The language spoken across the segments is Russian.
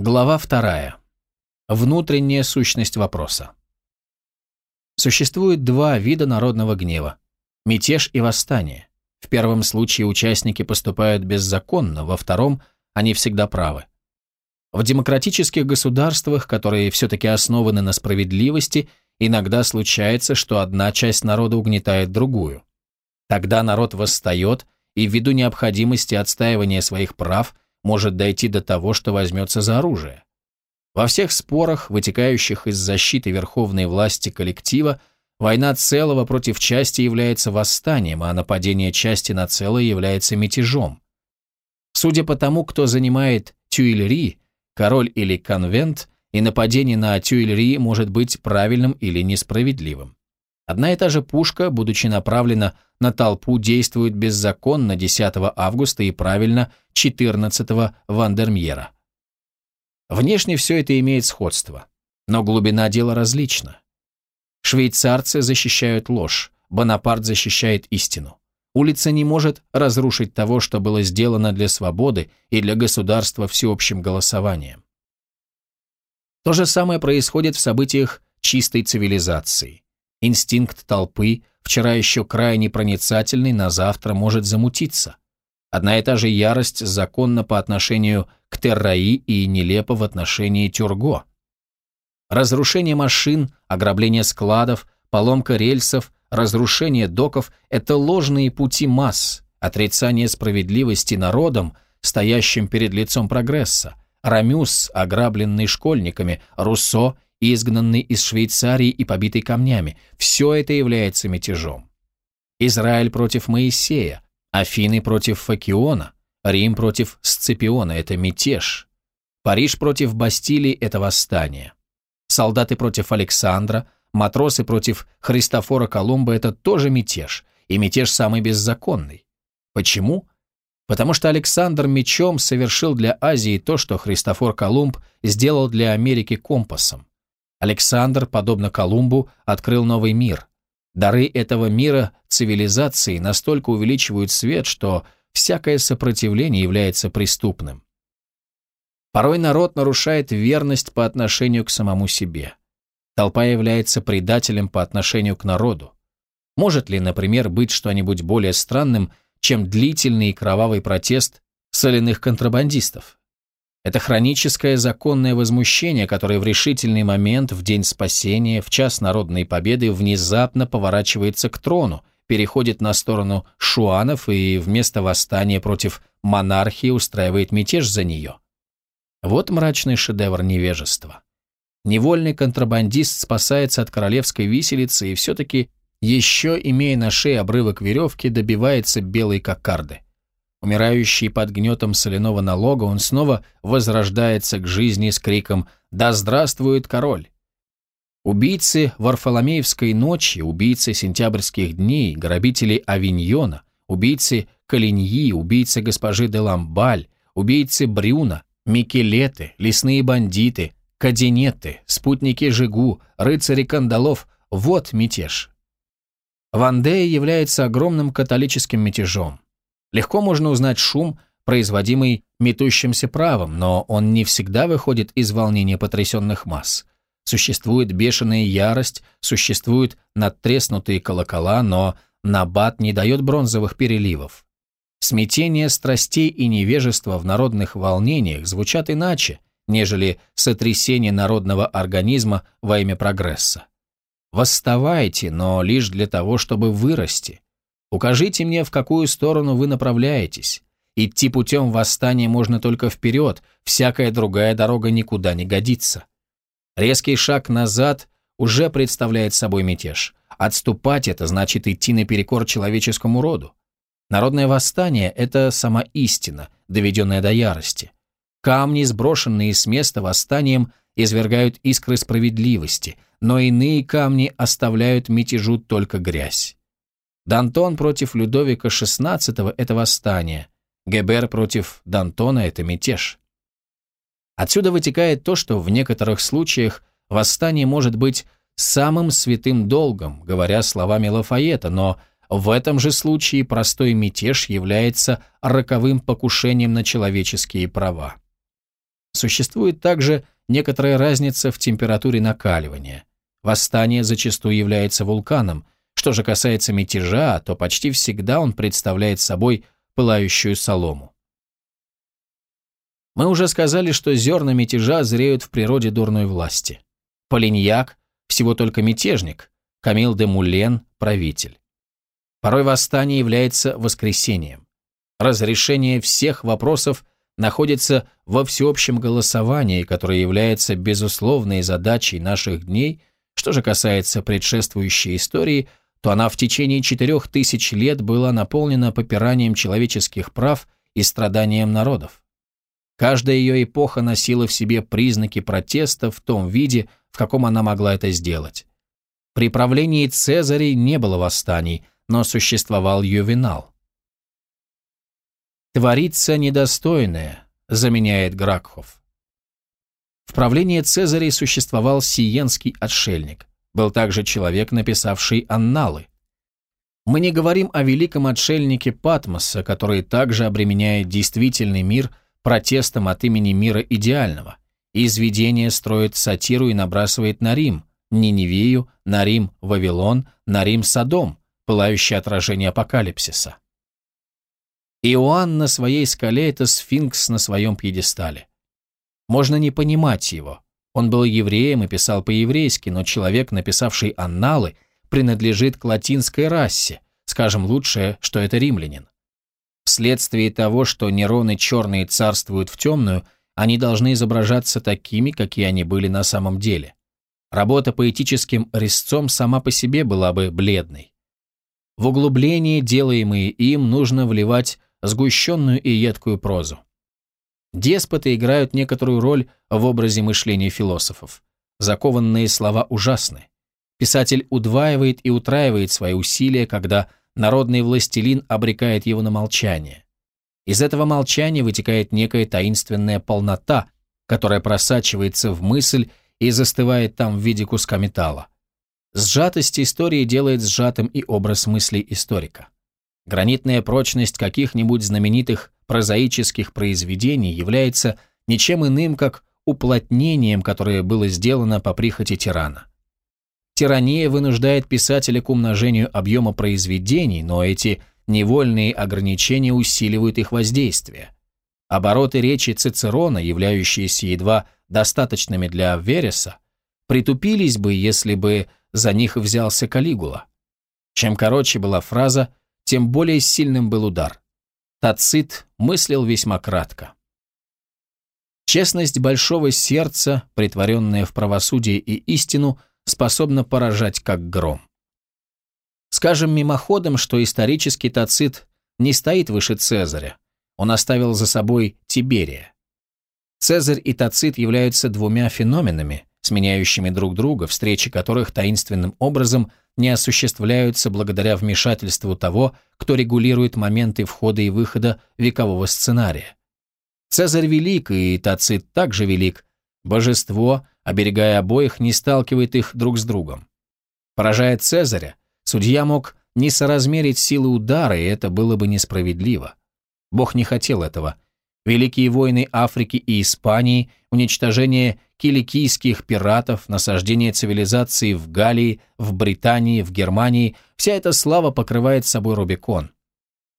Глава вторая. Внутренняя сущность вопроса. Существует два вида народного гнева – мятеж и восстание. В первом случае участники поступают беззаконно, во втором – они всегда правы. В демократических государствах, которые все-таки основаны на справедливости, иногда случается, что одна часть народа угнетает другую. Тогда народ восстает и ввиду необходимости отстаивания своих прав может дойти до того, что возьмется за оружие. Во всех спорах, вытекающих из защиты верховной власти коллектива, война целого против части является восстанием, а нападение части на целое является мятежом. Судя по тому, кто занимает Тюильри, король или конвент, и нападение на Тюильри может быть правильным или несправедливым. Одна и та же пушка, будучи направлена на толпу, действует беззаконно 10 августа и правильно 14 Вандермьера. Внешне все это имеет сходство, но глубина дела различна. Швейцарцы защищают ложь, Бонапарт защищает истину. Улица не может разрушить того, что было сделано для свободы и для государства всеобщим голосованием. То же самое происходит в событиях чистой цивилизации. Инстинкт толпы, вчера еще крайне проницательный, на завтра может замутиться. Одна и та же ярость законна по отношению к Терраи и нелепо в отношении Тюрго. Разрушение машин, ограбление складов, поломка рельсов, разрушение доков – это ложные пути масс, отрицание справедливости народом, стоящим перед лицом прогресса, Рамюс, ограбленный школьниками, Руссо, изгнанный из Швейцарии и побитый камнями – все это является мятежом. Израиль против Моисея, Афины против Факиона, Рим против Сципиона – это мятеж. Париж против Бастилии – это восстание. Солдаты против Александра – матросы против Христофора Колумба – это тоже мятеж, и мятеж самый беззаконный. Почему? Потому что Александр мечом совершил для Азии то, что Христофор Колумб сделал для Америки компасом. Александр, подобно Колумбу, открыл новый мир. Дары этого мира цивилизации настолько увеличивают свет, что всякое сопротивление является преступным. Порой народ нарушает верность по отношению к самому себе. Толпа является предателем по отношению к народу. Может ли, например, быть что-нибудь более странным, чем длительный и кровавый протест соляных контрабандистов? Это хроническое законное возмущение, которое в решительный момент, в день спасения, в час народной победы внезапно поворачивается к трону, переходит на сторону шуанов и вместо восстания против монархии устраивает мятеж за нее. Вот мрачный шедевр невежества. Невольный контрабандист спасается от королевской виселицы и все-таки, еще имея на шее обрывок веревки, добивается белой кокарды. Умирающий под гнетом соляного налога, он снова возрождается к жизни с криком «Да здравствует король!». Убийцы Варфоломеевской ночи, убийцы сентябрьских дней, грабители Авиньона, убийцы Калиньи, убийцы госпожи де Ламбаль, убийцы Брюна, Микелеты, лесные бандиты, каденеты, спутники Жигу, рыцари кандалов – вот мятеж. Вандея является огромным католическим мятежом. Легко можно узнать шум, производимый метущимся правом, но он не всегда выходит из волнения потрясенных масс. Существует бешеная ярость, существуют надтреснутые колокола, но набат не дает бронзовых переливов. Смятение страстей и невежества в народных волнениях звучат иначе, нежели сотрясение народного организма во имя прогресса. Восставайте, но лишь для того, чтобы вырасти. Укажите мне, в какую сторону вы направляетесь. Идти путем восстания можно только вперед, всякая другая дорога никуда не годится. Резкий шаг назад уже представляет собой мятеж. Отступать – это значит идти наперекор человеческому роду. Народное восстание – это сама истина, доведенная до ярости. Камни, сброшенные с места восстанием, извергают искры справедливости, но иные камни оставляют мятежу только грязь. Дантон против Людовика XVI – это восстание, Гебер против Дантона – это мятеж. Отсюда вытекает то, что в некоторых случаях восстание может быть самым святым долгом, говоря словами Лафаета, но в этом же случае простой мятеж является роковым покушением на человеческие права. существует также некоторая разница в температуре накаливания. Восстание зачастую является вулканом. Что же касается мятежа, то почти всегда он представляет собой пылающую солому. Мы уже сказали, что зерна мятежа зреют в природе дурной власти. Полиньяк – всего только мятежник, Камил де Мулен – правитель. Порой восстание является воскресением. Разрешение всех вопросов находится во всеобщем голосовании, которое является безусловной задачей наших дней. Что же касается предшествующей истории, то она в течение четырех тысяч лет была наполнена попиранием человеческих прав и страданием народов. Каждая ее эпоха носила в себе признаки протеста в том виде, в каком она могла это сделать. При правлении Цезарей не было восстаний – но существовал ювенал. «Творится недостойное», — заменяет Гракхов. В правлении Цезарей существовал сиенский отшельник, был также человек, написавший анналы. Мы не говорим о великом отшельнике Патмоса, который также обременяет действительный мир протестом от имени мира идеального, из видения строит сатиру и набрасывает на Рим, Ниневию, на Рим Вавилон, на Рим Содом, пылающее отражение апокалипсиса. Иоанн на своей скале – это сфинкс на своем пьедестале. Можно не понимать его. Он был евреем и писал по-еврейски, но человек, написавший анналы, принадлежит к латинской расе, скажем лучше, что это римлянин. Вследствие того, что Нероны черные царствуют в темную, они должны изображаться такими, какие они были на самом деле. Работа поэтическим резцом сама по себе была бы бледной. В углубления, делаемые им, нужно вливать сгущенную и едкую прозу. Деспоты играют некоторую роль в образе мышления философов. Закованные слова ужасны. Писатель удваивает и утраивает свои усилия, когда народный властелин обрекает его на молчание. Из этого молчания вытекает некая таинственная полнота, которая просачивается в мысль и застывает там в виде куска металла. Сжатость истории делает сжатым и образ мыслей историка. Гранитная прочность каких-нибудь знаменитых прозаических произведений является ничем иным, как уплотнением, которое было сделано по прихоти тирана. Тирания вынуждает писателя к умножению объема произведений, но эти невольные ограничения усиливают их воздействие. Обороты речи Цицерона, являющиеся едва достаточными для Вереса, притупились бы, если бы за них взялся Калигула. Чем короче была фраза, тем более сильным был удар. Тацит мыслил весьма кратко. Честность большого сердца, притворенная в правосудие и истину, способна поражать как гром. Скажем мимоходом, что исторический Тацит не стоит выше Цезаря. Он оставил за собой Тиберия. Цезарь и Тацит являются двумя феноменами, сменяющими друг друга, встречи которых таинственным образом не осуществляются благодаря вмешательству того, кто регулирует моменты входа и выхода векового сценария. Цезарь велик, и Тацит также велик. Божество, оберегая обоих, не сталкивает их друг с другом. Поражая Цезаря, судья мог не соразмерить силы удара, и это было бы несправедливо. Бог не хотел этого – Великие войны Африки и Испании, уничтожение киликийских пиратов, насаждение цивилизации в Галлии, в Британии, в Германии – вся эта слава покрывает собой Рубикон.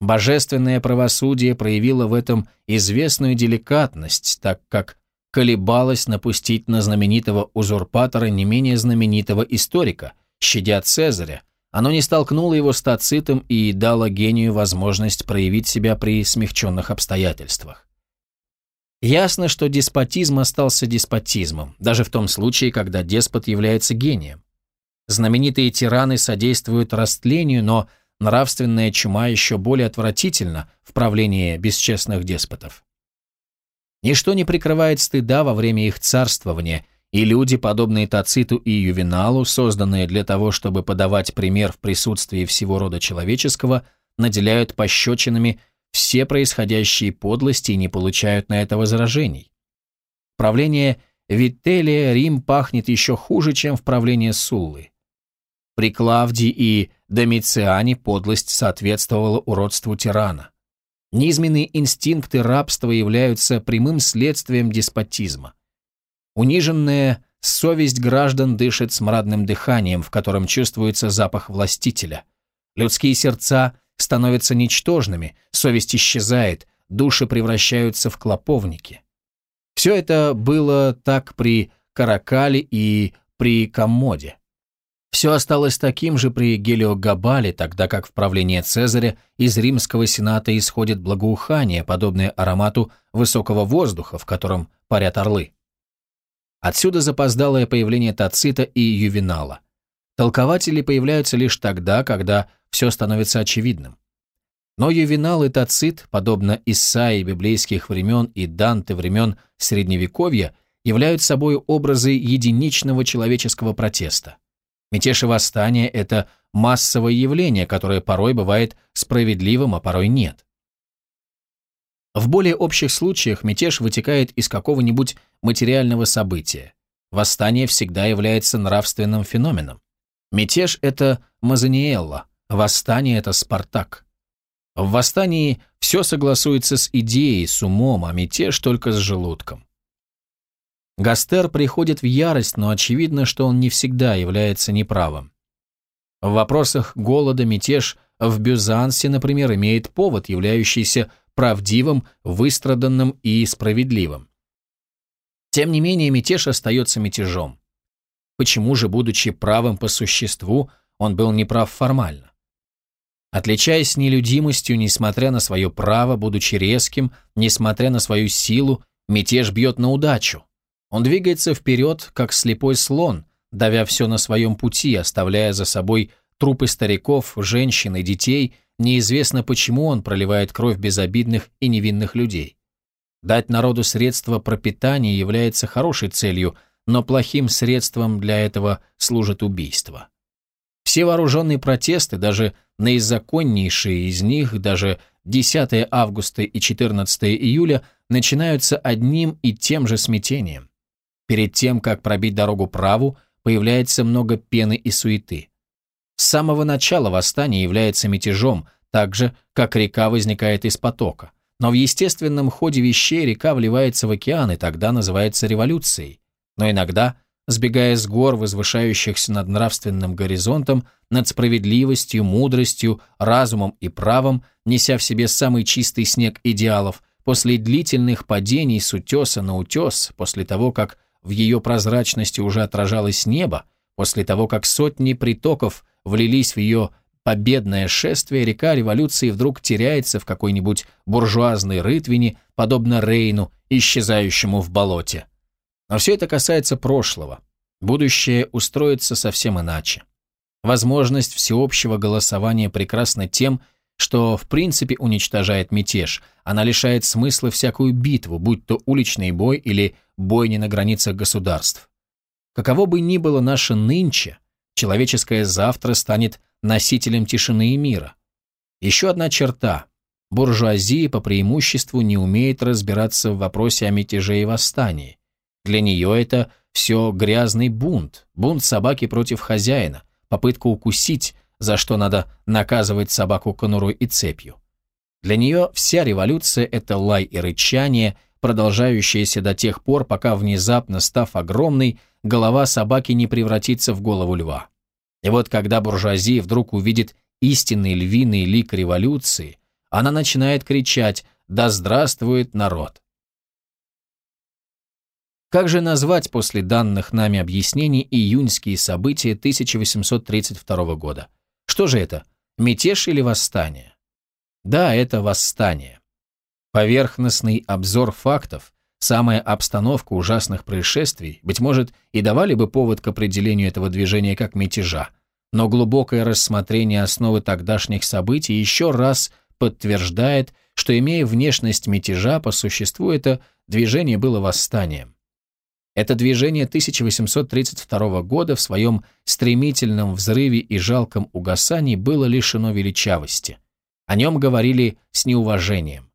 Божественное правосудие проявило в этом известную деликатность, так как колебалось напустить на знаменитого узурпатора не менее знаменитого историка, щадя Цезаря, оно не столкнуло его с Тацитом и дало гению возможность проявить себя при смягченных обстоятельствах. Ясно, что деспотизм остался деспотизмом, даже в том случае, когда деспот является гением. Знаменитые тираны содействуют растлению, но нравственная чума еще более отвратительна в правлении бесчестных деспотов. Ничто не прикрывает стыда во время их царствования, и люди, подобные Тациту и Ювеналу, созданные для того, чтобы подавать пример в присутствии всего рода человеческого, наделяют пощечинами все происходящие подлости и не получают на это возражений. Правление Вителия Рим пахнет еще хуже, чем в правлении Суллы. При Клавдии и Домициане подлость соответствовала уродству тирана. Низменные инстинкты рабства являются прямым следствием деспотизма. Униженная совесть граждан дышит смрадным дыханием, в котором чувствуется запах властителя. Людские сердца становятся ничтожными, совесть исчезает, души превращаются в клоповники. Все это было так при Каракале и при Коммоде. Все осталось таким же при Гелиогабале, тогда как в правлении Цезаря из римского сената исходит благоухание, подобное аромату высокого воздуха, в котором парят орлы. Отсюда запоздалое появление Тацита и Ювенала. Толкователи появляются лишь тогда, когда все становится очевидным. Но Ювенал и Тацит, подобно Исаии библейских времен и Данте времен Средневековья, являются собой образы единичного человеческого протеста. Мятеж и восстание – это массовое явление, которое порой бывает справедливым, а порой нет. В более общих случаях мятеж вытекает из какого-нибудь материального события. Восстание всегда является нравственным феноменом. Мятеж – это Мазаниэлла, восстание – это Спартак. В восстании все согласуется с идеей, с умом, а мятеж только с желудком. Гастер приходит в ярость, но очевидно, что он не всегда является неправым. В вопросах голода мятеж в Бюзансе, например, имеет повод, являющийся правдивым, выстраданным и справедливым. Тем не менее, мятеж остается мятежом. Почему же, будучи правым по существу, он был неправ формально? Отличаясь нелюдимостью, несмотря на свое право, будучи резким, несмотря на свою силу, мятеж бьет на удачу. Он двигается вперед, как слепой слон, давя все на своем пути, оставляя за собой трупы стариков, женщин и детей, неизвестно почему он проливает кровь безобидных и невинных людей. Дать народу средства пропитания является хорошей целью, но плохим средством для этого служит убийство. Все вооруженные протесты, даже наизаконнейшие из них, даже 10 августа и 14 июля, начинаются одним и тем же смятением. Перед тем, как пробить дорогу праву, появляется много пены и суеты. С самого начала восстание является мятежом, так же, как река возникает из потока. Но в естественном ходе вещей река вливается в океан и тогда называется революцией. Но иногда, сбегая с гор, возвышающихся над нравственным горизонтом, над справедливостью, мудростью, разумом и правом, неся в себе самый чистый снег идеалов, после длительных падений с утеса на утес, после того, как в ее прозрачности уже отражалось небо, после того, как сотни притоков влились в ее победное шествие, река революции вдруг теряется в какой-нибудь буржуазной рытвине, подобно Рейну, исчезающему в болоте. Но все это касается прошлого. Будущее устроится совсем иначе. Возможность всеобщего голосования прекрасна тем, что в принципе уничтожает мятеж. Она лишает смысла всякую битву, будь то уличный бой или бойни на границах государств. Каково бы ни было наше нынче, человеческое завтра станет носителем тишины и мира. Еще одна черта. Буржуазия по преимуществу не умеет разбираться в вопросе о мятеже и восстании. Для нее это все грязный бунт, бунт собаки против хозяина, попытка укусить, за что надо наказывать собаку конурой и цепью. Для нее вся революция – это лай и рычание, продолжающееся до тех пор, пока внезапно, став огромной, голова собаки не превратится в голову льва. И вот когда буржуазия вдруг увидит истинный львиный лик революции, она начинает кричать «Да здравствует народ!». Как же назвать после данных нами объяснений июньские события 1832 года? Что же это, мятеж или восстание? Да, это восстание. Поверхностный обзор фактов, самая обстановка ужасных происшествий, быть может, и давали бы повод к определению этого движения как мятежа, но глубокое рассмотрение основы тогдашних событий еще раз подтверждает, что, имея внешность мятежа, по существу это движение было восстанием. Это движение 1832 года в своем стремительном взрыве и жалком угасании было лишено величавости. О нем говорили с неуважением.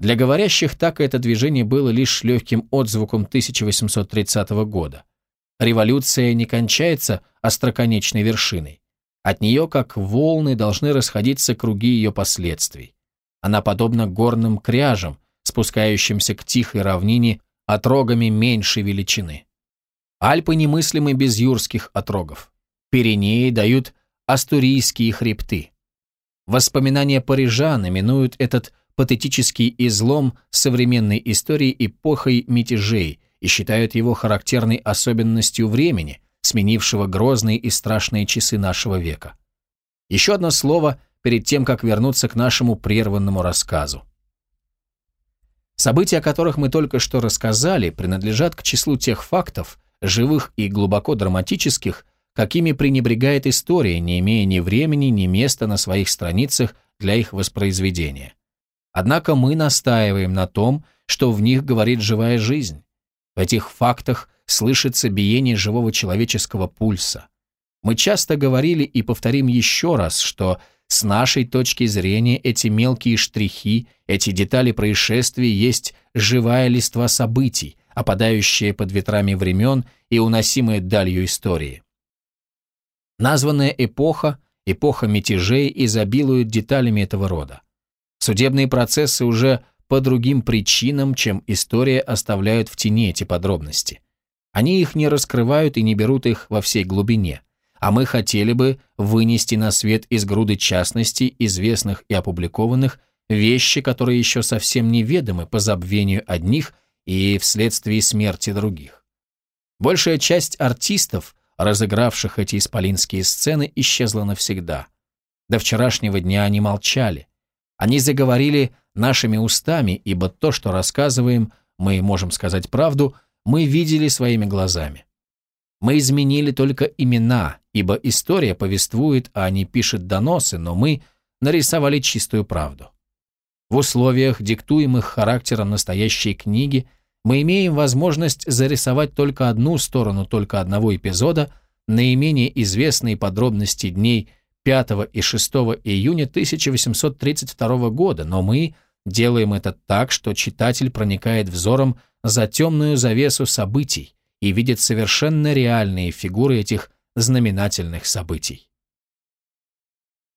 Для говорящих так это движение было лишь легким отзвуком 1830 года. Революция не кончается остроконечной вершиной. От нее, как волны, должны расходиться круги ее последствий. Она подобна горным кряжам, спускающимся к тихой равнине отрогами меньшей величины. Альпы немыслимы без юрских отрогов. Пиренеи дают астурийские хребты. Воспоминания парижан именуют этот патетический излом современной истории эпохой мятежей и считают его характерной особенностью времени, сменившего грозные и страшные часы нашего века. Еще одно слово перед тем, как вернуться к нашему прерванному рассказу. События, о которых мы только что рассказали, принадлежат к числу тех фактов, живых и глубоко драматических, какими пренебрегает история, не имея ни времени, ни места на своих страницах для их воспроизведения. Однако мы настаиваем на том, что в них говорит живая жизнь. В этих фактах слышится биение живого человеческого пульса. Мы часто говорили и повторим еще раз, что с нашей точки зрения эти мелкие штрихи, эти детали происшествий есть живая листва событий, опадающие под ветрами времен и уносимые далью истории. Названная эпоха, эпоха мятежей, изобилует деталями этого рода. Судебные процессы уже по другим причинам, чем история, оставляют в тени эти подробности. Они их не раскрывают и не берут их во всей глубине, а мы хотели бы вынести на свет из груды частностей, известных и опубликованных, вещи, которые еще совсем неведомы по забвению одних и вследствие смерти других. Большая часть артистов, разыгравших эти исполинские сцены, исчезла навсегда. До вчерашнего дня они молчали. Они заговорили нашими устами, ибо то, что рассказываем, мы можем сказать правду, мы видели своими глазами. Мы изменили только имена, ибо история повествует, а не пишет доносы, но мы нарисовали чистую правду. В условиях, диктуемых характером настоящей книги, мы имеем возможность зарисовать только одну сторону только одного эпизода, наименее известные подробности дней 5 и 6 июня 1832 года, но мы делаем это так, что читатель проникает взором за темную завесу событий и видит совершенно реальные фигуры этих знаменательных событий.